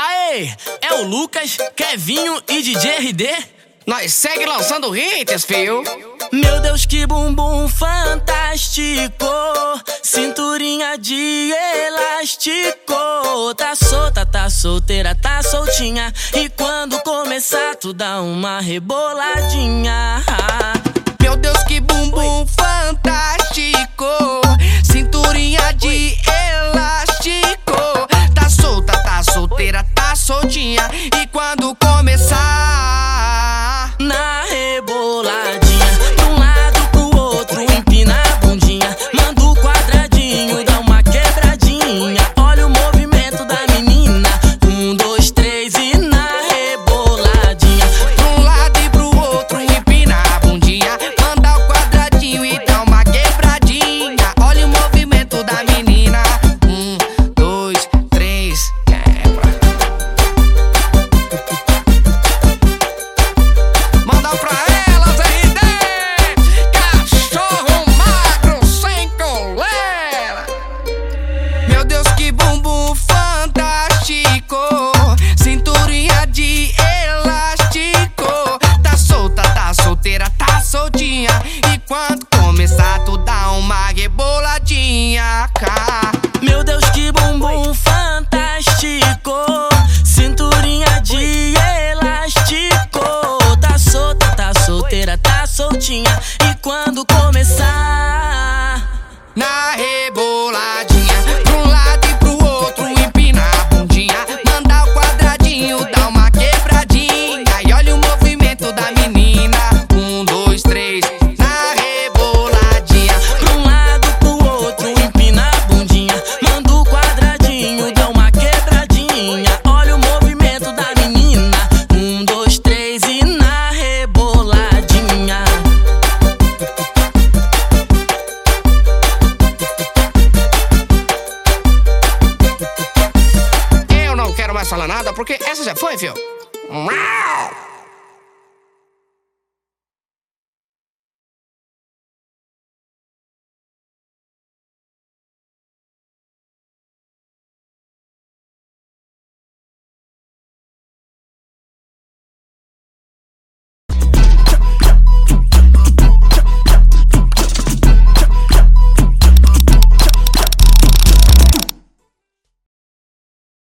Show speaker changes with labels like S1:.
S1: Aê, é o Lucas, Kevinho e DJ RD.
S2: Nós segue lançando hits, fio.
S1: Meu Deus, que bumbum fantástico. Cinturinha de elástico. Tá solta, tá solteira, tá soltinha. E quando começar, tu dá uma reboladinha.
S2: Meu Deus, que bumbum fantástico. Soltinha. E quando soltinha! E quando começar, tu dá uma reboladinha, cá.
S1: Meu Deus, que bumbum fantástico. Cinturinha de elástico. Tá solta, tá solteira, tá soltinha. E quando começar.
S2: Na reboladinha, falar nada porque essa já foi, viu?